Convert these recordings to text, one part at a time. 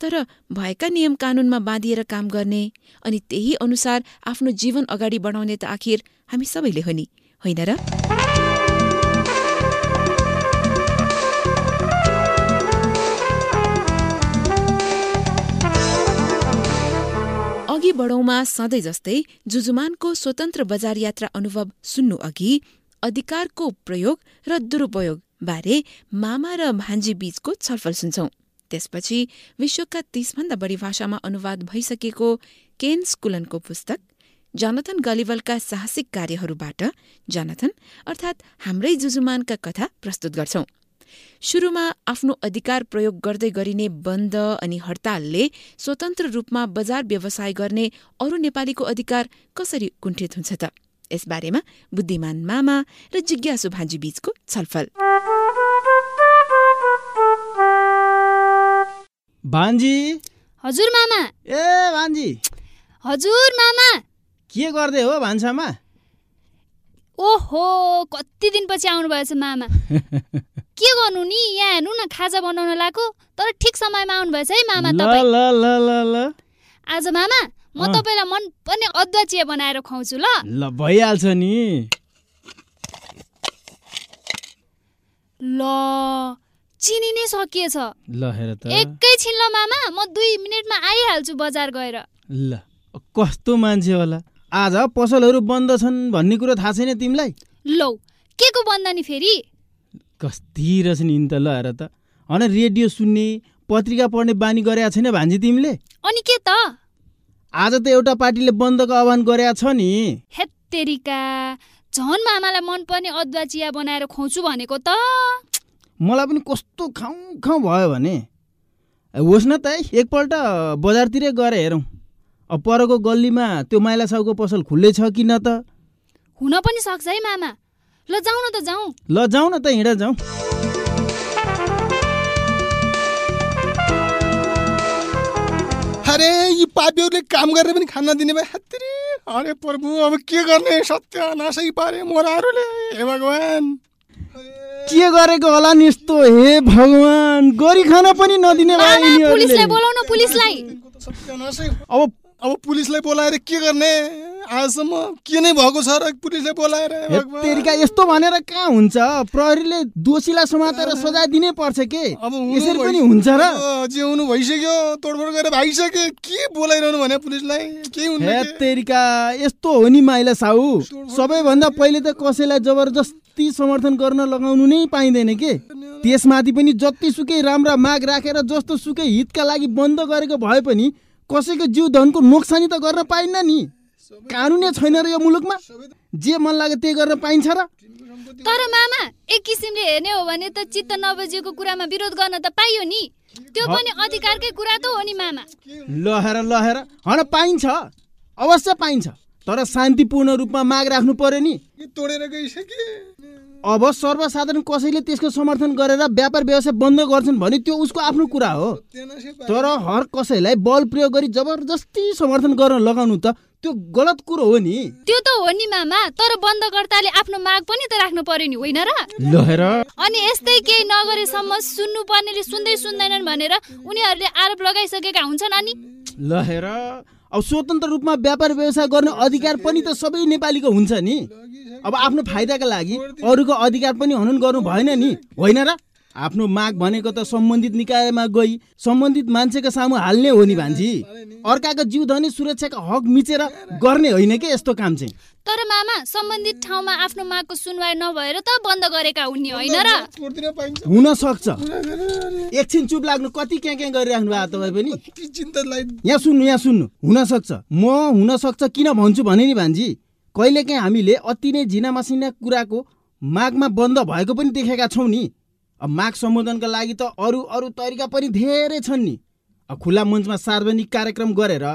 तर भएका नियम कानूनमा बाँधिएर काम गर्ने अनि त्यही अनुसार आफ्नो जीवन अगाडि बढाउने त आखिर हामी सबैले हो नि होइन र? अघि बढौँमा सधैँ जस्तै जुजुमानको स्वतन्त्र बजार यात्रा अनुभव सुन्नु अघि अधिकारको प्रयोग र दुरूपयोग बारे मामा र भान्जी बीचको छलफल सुन्छौं। त्यसपछि विश्वका तीसभन्दा बढी भाषामा अनुवाद भइसकेको केन स्कुलनको पुस्तक जनथन गलिवलका साहसिक कार्यहरूबाट जनथन अर्थात् हाम्रै जुजुमानका कथा प्रस्तुत गर्छौं। सुरुमा आफ्नो अधिकार प्रयोग गर्दै गरिने बन्द अनि हडतालले स्वतन्त्र रूपमा बजार व्यवसाय गर्ने अरू नेपालीको अधिकार कसरी कुण्ठित हुन्छ त? यसबारेमा बुद्धिमान मामा र जिज्ञासु भान्जी बीचको छलफल। भान्जी? हजुर मामा। ए भान्जी। हजुर मामा। के गर्दै हो भान्सामा? ओहो कति दिनपछि आउनुभएछ मामा। के गर्नु नि यहाँ हेर्नु न खाजा बनाउन लगाएको तर ठिक समयमा आउनुभएछ है मामा तपाईँ। ल ल ल ल। आज मामा म तपाईँलाई मन पर्ने अदुवा चिया बनाएर खुवाउँछु ल। ल भइहाल्छ नि। ल। चिनी नै सकिएछ। ल हेर त। एकैछिन ल मामा म दुई मिनटमा आइहाल्छु बजार गएर। ल कस्तो मान्छे होला? आज पसलहरू बन्द छन् भन्ने कुरो थाहा छैन तिमीलाई? लौ के को बन्द नि फेरि? कस्ती रहेछ नि त ल हेर त। हन रेडियो सुन्ने पत्रिका पढ्ने बानी गरेका छैन भान्जी तिमीले? अनि के त? आज त एउटा पार्टीले बन्दको आह्वान गरेका छ नि। हेत्तेरिका झन् मामालाई मनपर्ने अदुवा चिया बनाएर खुवाउँछु भनेको त। मलाई पनि कस्तो खाउँ खाउँ भयो भने। होस् न त है एकपल्ट बजारतिरै गएर हेरौँ। अब परको गल्लीमा त्यो माइला साउको पसल खुल्लै छ कि न त? हुन पनि सक्छ है मामा। ल जाउँ न त जाउँ। ल जाउँ न त हिँड जाउँ। अरे यी पापीहरूले काम गरेर पनि खान नदिने भए हत्तेरी। अरे प्रभु अब के गर्ने? सत्य नासै पारे मोराहरूले हे भगवान्। के गरेको होला नि यस्तो हे भगवान् गरी खान पनि नदिने। पुलिसलाई बोलाउन पुलिसलाई। अब अब पुलिसलाई बोलाएर के गर्ने? आजसम्म के नै भएको छ र पुलिसलाई बोलाएर यस्तो भनेर कहाँ हुन्छ? प्रहरीले दोषीलाई समातेर सजाय दिनै पर्छ के? अब यसरी पनि हुन्छ र। जिउनु भइसक्यो तोडफोड गरेर भागिसक्यो के बोलाइरहनु भने पुलिसलाई? के? तेरिका यस्तो हो नि माइला साहु। सबैभन्दा पहिले त कसैलाई जबरजस्ती समर्थन गर्न लगाउनु नै पाइँदैन के? त्यसमाथि पनि जतिसुकै राम्रा माग राखेर जस्तो सुकै हितका लागि बन्द गरेको भए पनि कसैको जीव धनको नोक्सानी त गर्न पाइन्न नि। कानुनै छैन र यो मुलुकमा। जे मन लाग्यो त्यही गर्न पाइन्छ र। तर मामा एक किसिमले हेर्ने हो भने त चित्त नबुझेको कुरामा विरोध गर्न त पाइयो नि। त्यो पनि अधिकारकै कुरा त हो नि मामा। लहेर लहेर। हन पाइन्छ। अवश्य पाइन्छ। तर शान्तिपूर्ण रूपमा माग राख्नु पर्यो नि। तोडेर अब सर्वसाधारण कसैले त्यसको समर्थन गरेर व्यापार व्यवसाय बन्द गर्छन् भने त्यो उसको आफ्नो कुरा हो। तर हर कसैलाई बल प्रयोग गरी जबरजस्ती समर्थन गर्न लगाउनु त त्यो गलत कुरो हो नि। त्यो त हो नि मामा तर बन्दकर्ताले आफ्नो माग पनि त राख्नु पर्यो नि होइन र? लहेर अनि यस्तै केही नगरेसम्म सुन्नु पर्नेले सुन्दै सुन्दैनन् भनेर उनीहरूले आरोप लगाइसकेका हुन्छन् अनि। लहेर अब स्वतन्त्र रूपमा व्यापार व्यवसाय गर्ने अधिकार पनि त सबै नेपालीको हुन्छ नि। अब आफ्नो फाइदाका लागि अरूको अधिकार पनि हनन गर्नु भएन नि होइन र? आफ्नो माग भनेको त सम्बन्धित निकायमा गई सम्बन्धित मान्छेको सामु हाल्ने हो नि भान्जी। अर्काको जीवधनी सुरक्षाको हक मिचेर गर्ने होइन के यस्तो काम चाहिँ? तर मामा सम्बन्धित ठाउँमा आफ्नो मागको सुनवाई नभएर त बन्द गरेका हुन् नि होइन र। हुन सक्छ। एकछिन चुप लाग्नु कति क्याँ क्याँ गरिराख्नु भएको तपाईँ पनि? यहाँ सुन्नु यहाँ सुन्नु। हुन सक्छ। म हुन सक्छ किन भन्छु भने नि भान्जी कहिलेकाहीँ हामीले अति नै झिना मसिना कुराको मागमा बन्द भएको पनि देखेका छौँ नि। माग सम्बोधनका लागि त अरू अरू तरिका पनि धेरै छन् नि। अब खुला मञ्चमा सार्वजनिक कार्यक्रम गरेर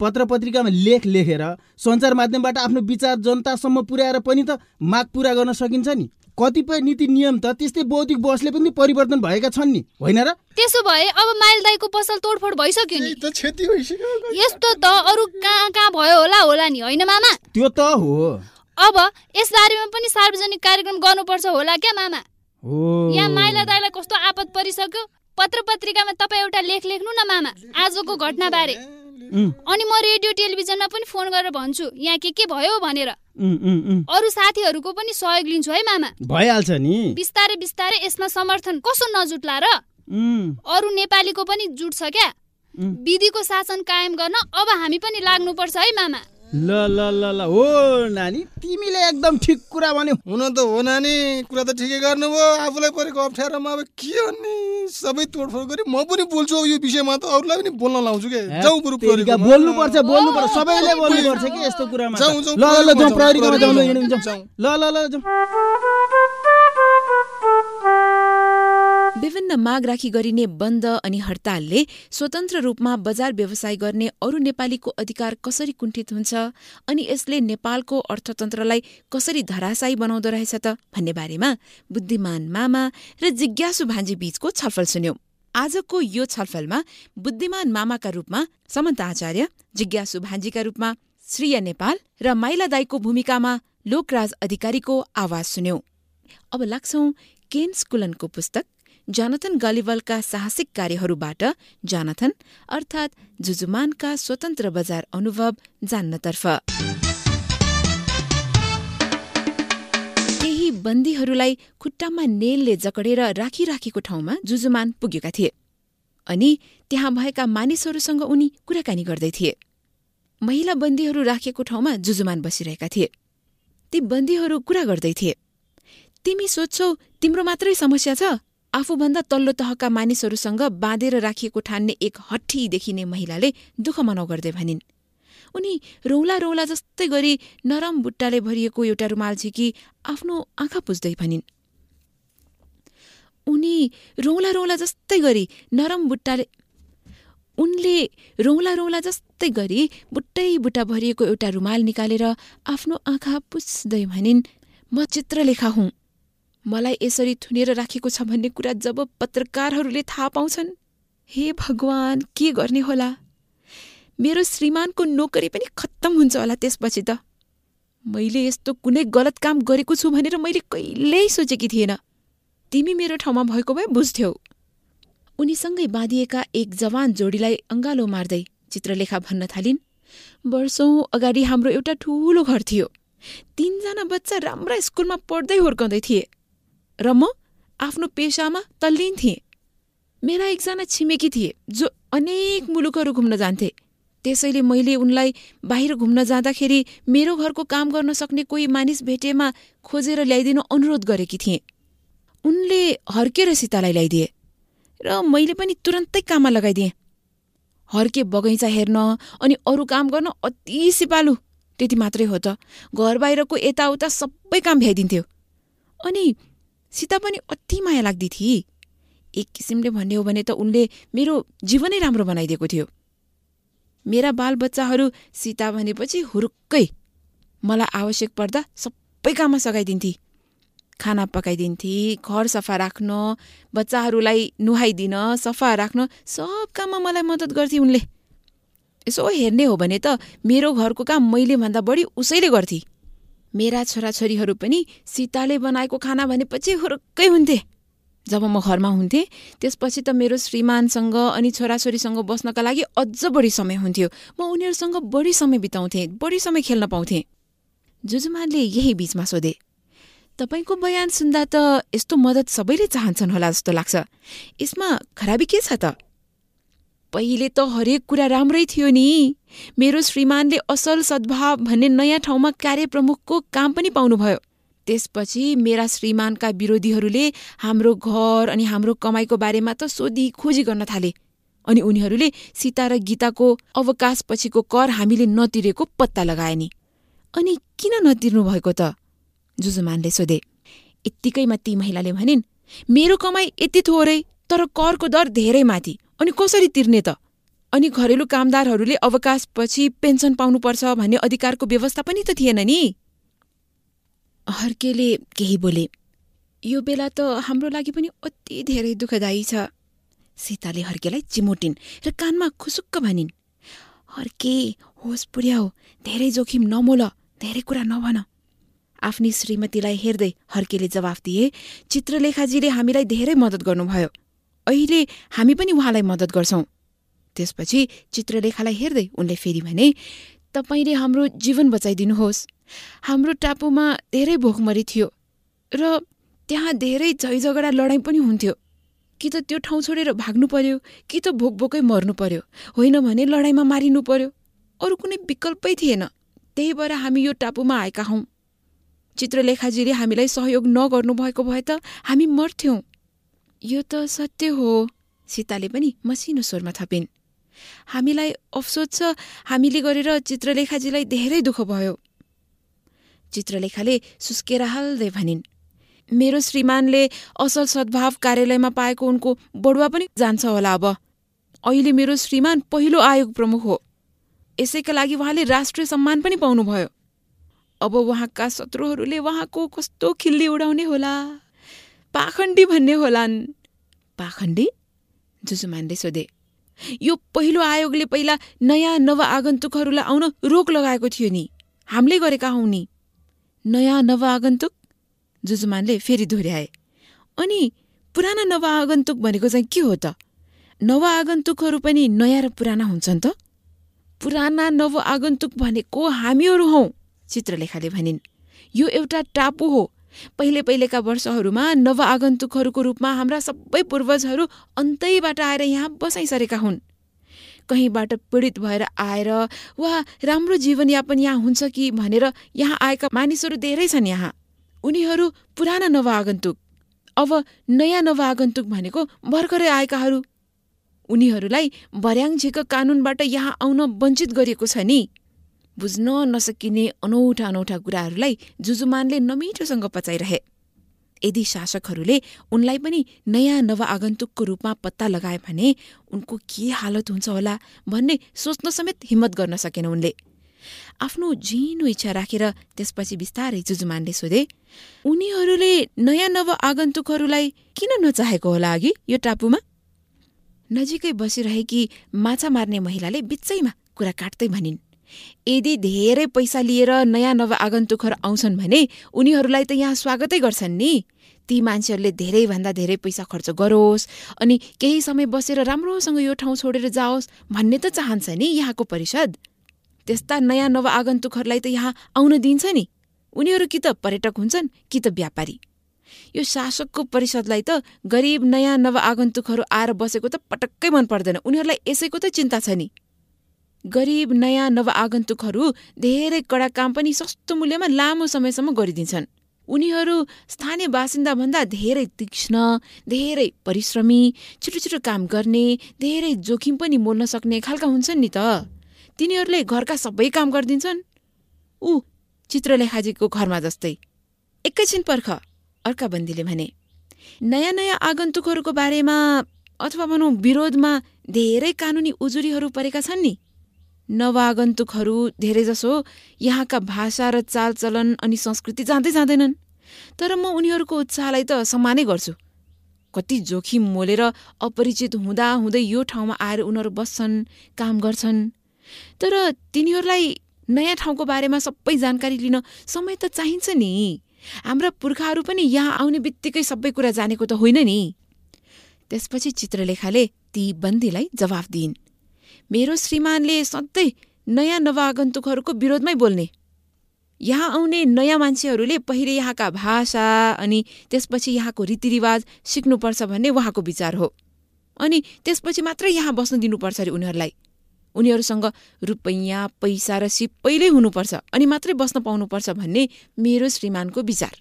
पत्र पत्रिकामा लेख लेखेर सञ्चार माध्यमबाट आफ्नो विचार जनतासम्म पुर्याएर पनि त माग पुरा गर्न सकिन्छ नि। कतिपय नीति नियम त त्यस्तै बौद्धिक बसले पनि परिवर्तन भएका छन् नि होइन र? त्यसो भए अब माइल दाईको पसल तोडफोड भइसक्यो नि। यस्तो त अरू कहाँ कहाँ भयो होला होला नि होइन मामा? त्यो त हो। अब यस बारेमा पनि सार्वजनिक कार्यक्रम गर्नुपर्छ होला क्या मामा? यहाँ माइला दाईलाई कस्तो आपत परिसक्यो? पत्र पत्रिकामा तपाईँ एउटा लेख लेख्नु न मामा। आजको घटनाबारे। उम्, अनि म रेडियो टेलिभिजनमा पनि फोन गरेर भन्छु यहाँ के के भयो भनेर। अरू साथीहरूको पनि सहयोग लिन्छु है मामा। भइहाल्छ नि। बिस्तारै बिस्तारै यसमा समर्थन कसो नजुट्ला र? अरू नेपालीको पनि जुट्छ क्या। विधिको शासन कायम गर्न अब हामी पनि लाग्नुपर्छ है मामा। ल ल ल ल। हो नानी तिमीले एकदम ठिक कुरा भन्यौ। हुन त हो नानी। कुरा त ठिकै गर्नुभयो। आफूलाई परेको अप्ठ्यारोमा अब के भन्ने सबै तोडफोड गरी म पनि बोल्छु यो विषयमा त। अरूलाई पनि बोल्न लाउँछु के? जाउँ बरु तेरिका प्रहरीकोमा। बोल्नुपर्छ बोल्नुपर्छ। सबैले बोल्नुपर्छ कि यस्तो कुरामा। जाउँ, जाउँ, ल ल ल जाउँ प्रहरीकोमा जाउँ। ल ल ल जाउँ। विभिन्न माग राखी गरिने बन्द अनि हडतालले स्वतन्त्र रूपमा बजार व्यवसाय गर्ने अरू नेपालीको अधिकार कसरी कुण्ठित हुन्छ अनि यसले नेपालको अर्थतन्त्रलाई कसरी धराशायी बनाउँदो रहेछ त भन्ने बारेमा बुद्धिमान मामा र जिज्ञासु भान्जी बीचको छलफल सुन्यौं। आजको यो छलफलमा बुद्धिमान मामाका रूपमा समन्त आचार्य जिज्ञासु भान्जीका रूपमा श्रिय नेपाल र माइला दाईको भूमिकामा लोकराज अधिकारीको आवाज सुन्यौं। अब लाग्छौं केन स्कुलनको पुस्तक। जोनाथन गलिवलका साहसिक कार्यहरूबाट जोनाथन अर्थात् जुजुमानका स्वतन्त्र बजार अनुभव जान्नतर्फ। केही बन्दीहरूलाई खुट्टामा नेलले जकडेर राखिराखेको ठाउँमा जुजुमान पुगेका थिए अनि त्यहाँ भएका मानिसहरूसँग उनी कुराकानी गर्दै थिए। महिला बन्दीहरू राखिएको ठाउँमा जुजुमान बसिरहेका थिए। ती बन्दीहरू कुरा गर्दै थिए तिमी सोध्छौ तिम्रो मात्रै समस्या छ? आफूभन्दा तल्लो तहका मानिसहरूसँग बाँधेर राखिएको ठान्ने एक हट्ठी देखिने महिलाले दुःख मनाउ गर्दै भनिन्। उनी रौला रौला जस्तै गरी नरम बुट्टाले भरिएको एउटा रुमाल झिकी आफ्नो आँखा पुज्दै भनिन्। उनी रौला रौला जस्तै गरी नरम बुट्टाले उनले रौला रौला जस्तै गरी बुट्टै बुट्टा भरिएको एउटा रुमाल निकालेर आफ्नो आँखा पुस्दै भनिन् म चित्रलेखा हुँ। मलाई यसरी थुनेर राखेको छ भन्ने कुरा जब पत्रकारहरूले थाहा पाउँछन् हे भगवान के गर्ने होला? मेरो श्रीमानको नोकरी पनि खत्तम हुन्छ होला त्यसपछि त। मैले यस्तो कुनै गलत काम गरेको छु भनेर मैले कहिल्यै सोचेकी थिएन। तिमी मेरो ठाउँमा भएको भए बुझ्थ्यौ। उनीसँगै बाँधिएका एक जवान जोडीलाई अङ्गालो मार्दै चित्रलेखा भन्न थालिन्। वर्षौं अगाडि हाम्रो एउटा ठूलो घर थियो। तीनजना बच्चा राम्रा स्कुलमा पढ्दै हुर्काउँदै थिए। र म आफ्नो पेसामा तल्लीन थिएँ। मेरा एकजना छिमेकी थिए जो अनेक मुलुकहरू घुम्न जान्थे। त्यसैले मैले उनलाई बाहिर घुम्न जाँदाखेरि मेरो घरको काम गर्न सक्ने कोही मानिस भेटेमा खोजेर ल्याइदिन अनुरोध गरेकी थिएँ। उनले हर्केर सीतालाई ल्याइदिए र मैले पनि तुरन्तै काममा लगाइदिएँ। हर्के बगैँचा हेर्न अनि अरू काम गर्न अति सिपालु त्यति मात्रै हो त। घर बाहिरको यताउता सबै काम भ्याइदिन्थ्यो। अनि सीता पनि अति माया लाग्दी थिए एक किसिमले भन्ने हो भने त उनले मेरो जीवनै राम्रो बनाइदिएको थियो। मेरा बालबच्चाहरू सीता भनेपछि हुरुक्कै मलाई आवश्यक पर्दा सबै काममा सघाइदिन्थे। खाना पकाइदिन्थे घर सफा राख्न बच्चाहरूलाई नुहाइदिन सफा राख्न सब काममा मलाई मद्दत गर्थे उनले। यसो हेर्ने हो भने त मेरो घरको काम मैले भन्दा बढी उसैले गर्थे। मेरा छोराछोरीहरू पनि सीताले बनाएको खाना भनेपछि हुरुक्कै हुन्थे। जब म घरमा हुन्थेँ त्यसपछि त मेरो श्रीमानसँग अनि छोराछोरीसँग बस्नका लागि अझ बढी समय हुन्थ्यो। म उनीहरूसँग बढी समय बिताउँथेँ बढी समय खेल्न पाउँथेँ। जुजुमानले यही बीचमा सोधे तपाईँको बयान सुन्दा त यस्तो मद्दत सबैले चाहन्छन् होला जस्तो लाग्छ। यसमा खराबी के छ त? पहिले त हरेक कुरा राम्रै थियो नि। मेरो श्रीमानले असल सद्भाव भन्ने नयाँ ठाउँमा कार्यप्रमुखको काम पनि पाउनुभयो। त्यसपछि मेरा श्रीमानका विरोधीहरूले हाम्रो घर अनि हाम्रो कमाईको बारेमा त सोधी खोजी गर्न थाले। अनि उनीहरूले सीता र गीताको अवकाशपछिको कर हामीले नतिरेको पत्ता लगाए नि। अनि किन नतिर्नु भएको त? जुजुमानले सोधे। यत्तिकैमा ती महिलाले भनिन् मेरो कमाई यति थोरै। तर करको दर धेरै माथि। अनि कसरी तिर्ने त? अनि घरेलु कामदारहरूले अवकाशपछि पेन्सन पाउनुपर्छ भन्ने अधिकारको व्यवस्था पनि त थिएन नि। हर्केले केही बोले। यो बेला त हाम्रो लागि पनि अति धेरै दुःखदायी छ। सीताले हर्केलाई चिमोटिन् र कानमा खुसुक्क भनिन् हर्के होस पुर्याऊ धेरै जोखिम नमोल धेरै कुरा नभन। आफ्नी श्रीमतीलाई हेर्दै हर्केले जवाफ दिए चित्रलेखाजीले हामीलाई धेरै मद्दत गर्नुभयो। अहिले हामी पनि उहाँलाई मद्दत गर्छौं। त्यसपछि चित्रलेखालाई हेर्दै उनले फेरि भने तपाईँले हाम्रो जीवन बचाइदिनुहोस्। हाम्रो टापुमा धेरै भोकमरी थियो र त्यहाँ धेरै झैझगडा लडाइँ पनि हुन्थ्यो। कि त त्यो ठाउँ छोडेर भाग्नु पर्यो कि त भोक भोकै मर्नु पर्यो। होइन भने लडाइँमा मारिनु पर्यो। अरू कुनै विकल्पै थिएन। त्यही भएर हामी यो टापुमा आएका हौं। चित्रलेखाजीले हामीलाई सहयोग नगर्नु भएको भए त हामी मर्थ्यौं। यो त सत्य हो सीताले पनि मसिनो स्वरमा थपिन्। हामीलाई अफसोस छ हामीले गरेर चित्रलेखाजीलाई धेरै दुःख भयो। चित्रलेखाले सुस्केर हाल्दै भनिन् मेरो श्रीमानले असल सद्भाव कार्यालयमा पाएको उनको बढुवा पनि जान्छ होला अब। अहिले मेरो श्रीमान पहिलो आयोग प्रमुख हो। यसैका लागि उहाँले राष्ट्रिय सम्मान पनि पाउनुभयो। अब उहाँका शत्रुहरूले उहाँको कस्तो खिल्ली उडाउने होला? पाखण्डी भन्ने होलान्। पाखण्डी? जुजुमानले सोधे। यो पहिलो आयोगले पहिला नयाँ नव आगन्तुकहरूलाई आउन रोक लगाएको थियो नि। हामीले गरेका हौ नि। नयाँ नव आगन्तुक? जुजुमानले फेरि दोहोऱ्याए। अनि पुराना नव आगन्तुक भनेको चाहिँ के हो त? नव आगन्तुकहरू पनि नयाँ र पुराना हुन्छन् त? पुराना नव आगन्तुक भनेको हामीहरू हौ चित्रलेखाले भनिन्। यो एउटा टापु हो पहिले पहिलेका वर्षहरूमा नव आगन्तुकहरूको रूपमा हाम्रा सबै पूर्वजहरू अन्तैबाट आएर यहाँ बसाइसरेका हुन्। कहीँबाट पीडित भएर आएर वा राम्रो जीवनयापन यहाँ हुन्छ कि? भनेर यहाँ आएका मानिसहरू धेरै छन् यहाँ। उनीहरू पुराना नव आगन्तुक अब नयाँ नव आगन्तुक भनेको भर्खरै आएकाहरू। उनीहरूलाई भर्याङझेको कानुनबाट यहाँ आउन वञ्चित गरिएको छ नि। बुझ्न नसकिने अनौठा अनौठा कुराहरूलाई जुजुमानले नमिठोसँग पचाइरहे। यदि शासकहरूले उनलाई पनि नयाँ नव आगन्तुकको रूपमा पत्ता लगाए भने उनको के हालत हुन्छ होला भन्ने सोच्न समेत हिम्मत गर्न सकेन उनले। आफ्नो झिनो इच्छा राखेर त्यसपछि बिस्तारै जुजुमानले सोधे उनीहरूले नयाँ नव आगन्तुकहरूलाई किन नचाहेको होला अघि यो टापुमा? नजिकै बसिरहेकी माछा मार्ने महिलाले बिचैमा कुरा काट्दै भनिन् यदि धेरै पैसा लिएर नयाँ नव आगन्तुकहरू आउँछन् भने उनीहरूलाई त यहाँ स्वागतै गर्छन् नि। ती मान्छेहरूले धेरैभन्दा धेरै पैसा खर्च गरोस् अनि केही समय बसेर राम्रोसँग यो ठाउँ छोडेर जाओस् भन्ने त चाहन्छ नि यहाँको परिषद। त्यस्ता नयाँ नव आगन्तुकहरूलाई त यहाँ आउन दिन्छ नि। उनीहरू कि त पर्यटक हुन्छन् कि त व्यापारी। यो शासकको परिषदलाई त गरिब नयाँ नव आगन्तुकहरू आएर बसेको त पटक्कै मन पर्दैन उनीहरूलाई यसैको त चिन्ता छ नि। गरिब नयाँ नव आगन्तुकहरू धेरै कडा काम पनि सस्तो मूल्यमा लामो समयसम्म गरिदिन्छन्। उनीहरू स्थानीय बासिन्दाभन्दा धेरै तीक्ष्ण धेरै परिश्रमी छिटो छिटो काम गर्ने धेरै जोखिम पनि मोल्न सक्ने खालका हुन्छन् नि त। तिनीहरूले घरका सबै काम गरिदिन्छन्। ऊ चित्रलेखाजीको घरमा जस्तै। एकैछिन पर्ख अर्का बन्दीले भने। नयाँ नयाँ आगन्तुकहरूको बारेमा अथवा भनौँ विरोधमा धेरै कानुनी उजुरीहरू परेका छन् नि। नवागन्तुकहरू धेरैजसो यहाँका भाषा र चालचलन अनि संस्कृति जाँदै जाँदैनन्। तर म उनीहरूको उत्साहलाई त सम्मानै गर्छु। कति जोखिम मोलेर अपरिचित हुँदा हुँदै यो ठाउँमा आएर उनीहरू बस्छन् काम गर्छन्। तर तिनीहरूलाई नयाँ ठाउँको बारेमा सबै जानकारी लिन समय त चाहिन्छ नि। हाम्रा पुर्खाहरू पनि यहाँ आउने बित्तिकै सबै कुरा जानेको त होइन नि। त्यसपछि चित्रलेखाले ती बन्दीलाई जवाफ दिइन्। मेरो श्रीमानले सधैँ नयाँ नवागन्तुकहरूको विरोधमै बोल्ने। यहाँ आउने नयाँ मान्छेहरूले पहिले यहाँका भाषा अनि त्यसपछि यहाँको रीतिरिवाज सिक्नुपर्छ भन्ने उहाँको विचार हो। अनि त्यसपछि मात्रै यहाँ बस्न दिनुपर्छ अरे उनीहरूलाई। उनीहरूसँग रुपैयाँ पैसा र सिप पहिल्यै हुनुपर्छ अनि मात्रै बस्न पाउनुपर्छ भन्ने मेरो श्रीमानको विचार।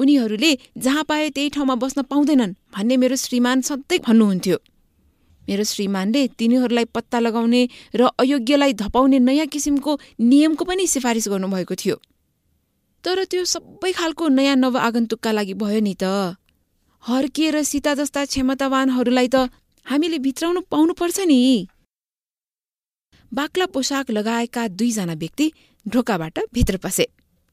उनीहरूले जहाँ पाए त्यही ठाउँमा बस्न पाउँदैनन् भन्ने मेरो श्रीमान सधैँ भन्नुहुन्थ्यो। मेरो श्रीमानले तिनीहरूलाई पत्ता लगाउने र अयोग्यलाई धपाउने नयाँ किसिमको नियमको पनि सिफारिस गर्नुभएको थियो। तर त्यो सबै खालको नयाँ नव आगन्तुकका लागि भयो नि त। हर्के र सीता जस्ता क्षमतावानहरूलाई त हामीले भित्राउनु पाउनुपर्छ नि। बाक्ला पोसाक लगाएका दुईजना व्यक्ति ढोकाबाट भित्र पसे।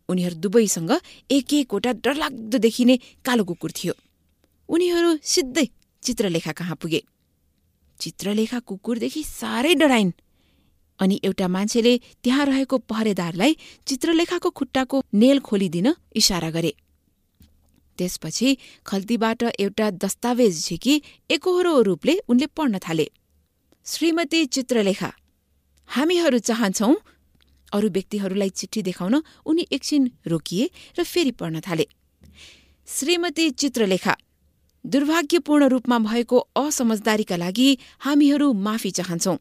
उनीहरू दुवैसँग एक एकवटा डरलाग्दो देखिने कालो कुकुर थियो। उनीहरू सिधै चित्रलेखा कहाँ पुगे? चित्रलेखा कुकुरदेखि साह्रै डराइन्। अनि एउटा मान्छेले त्यहाँ रहेको पहरेदारलाई चित्रलेखाको खुट्टाको नेल खोलिदिन इसारा गरे। त्यसपछि खल्तीबाट एउटा दस्तावेज झिकी एकहोरो रूपले उनले पढ्न थाले। श्रीमती चित्रलेखा हामीहरू चाहन्छौ अरू व्यक्तिहरूलाई चिठी देखाउन उनी एकछिन रोकिए र फेरि पढ्न थाले। श्रीमती चित्रलेखा दुर्भाग्यपूर्ण रूपमा भएको असमझदारीका लागि हामीहरू माफी चाहन्छौ।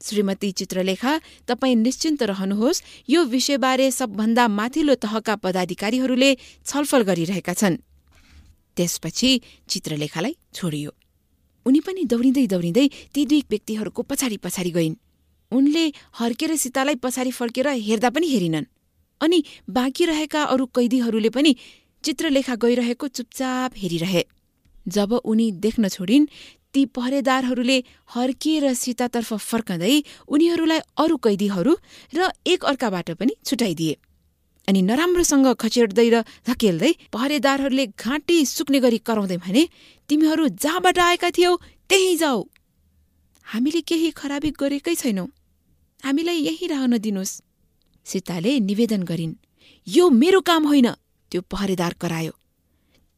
श्रीमती चित्रलेखा तपाईँ निश्चिन्त रहनुहोस् यो विषयबारे सबभन्दा माथिल्लो तहका पदाधिकारीहरूले छलफल गरिरहेका छन्। त्यसपछि चित्रलेखालाई छोडियो। उनी पनि दौडिँदै दौडिँदै ती दुई व्यक्तिहरूको पछाडि पछाडि गइन्। उनले हर्केर सीतालाई पछाडि फर्केर हेर्दा पनि हेरिनन्। अनि बाँकी रहेका अरू कैदीहरूले पनि चित्रलेखा गइरहेको चुपचाप हेरिरहे। जब उनी देख्न छोडिन् ती पहरेदारहरूले हर्किएर सीतातर्फ फर्कँदै उनीहरूलाई अरू कैदीहरू र एक अर्काबाट पनि छुटाइदिए। अनि नराम्रोसँग खचेड्दै र धकेल्दै पहरेदारहरूले घाँटी सुक्ने गरी कराउँदै भने तिमीहरू जहाँबाट आएका थियौ त्यही जाऊ। हामीले केही खराबी गरेकै छैनौ। हामीलाई यही रहन दिनुहोस्। सीताले निवेदन गरिन् यो मेरो काम होइन। त्यो पहरेदार करायो।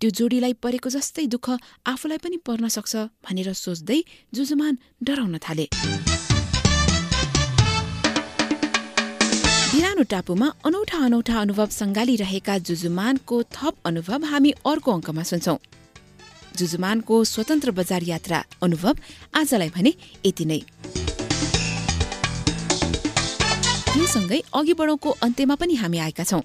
त्यो जोडीलाई परेको जस्तै दुःख आफूलाई पनि पर्न सक्छ भनेर सोच्दै जुजुमान डराउन थाले। बिरानो टापुमा अनौठा अनौठा अनुभव सङ्गालिरहेका जुजुमानको थप अनुभव हामी अर्को अङ्कमा सुन्छौं। जुजुमानको स्वतन्त्र बजार यात्रा अनुभव आजलाई भने यति नै। यो सँगै अघि बढौँको अन्त्यमा पनि हामी आएका छौं।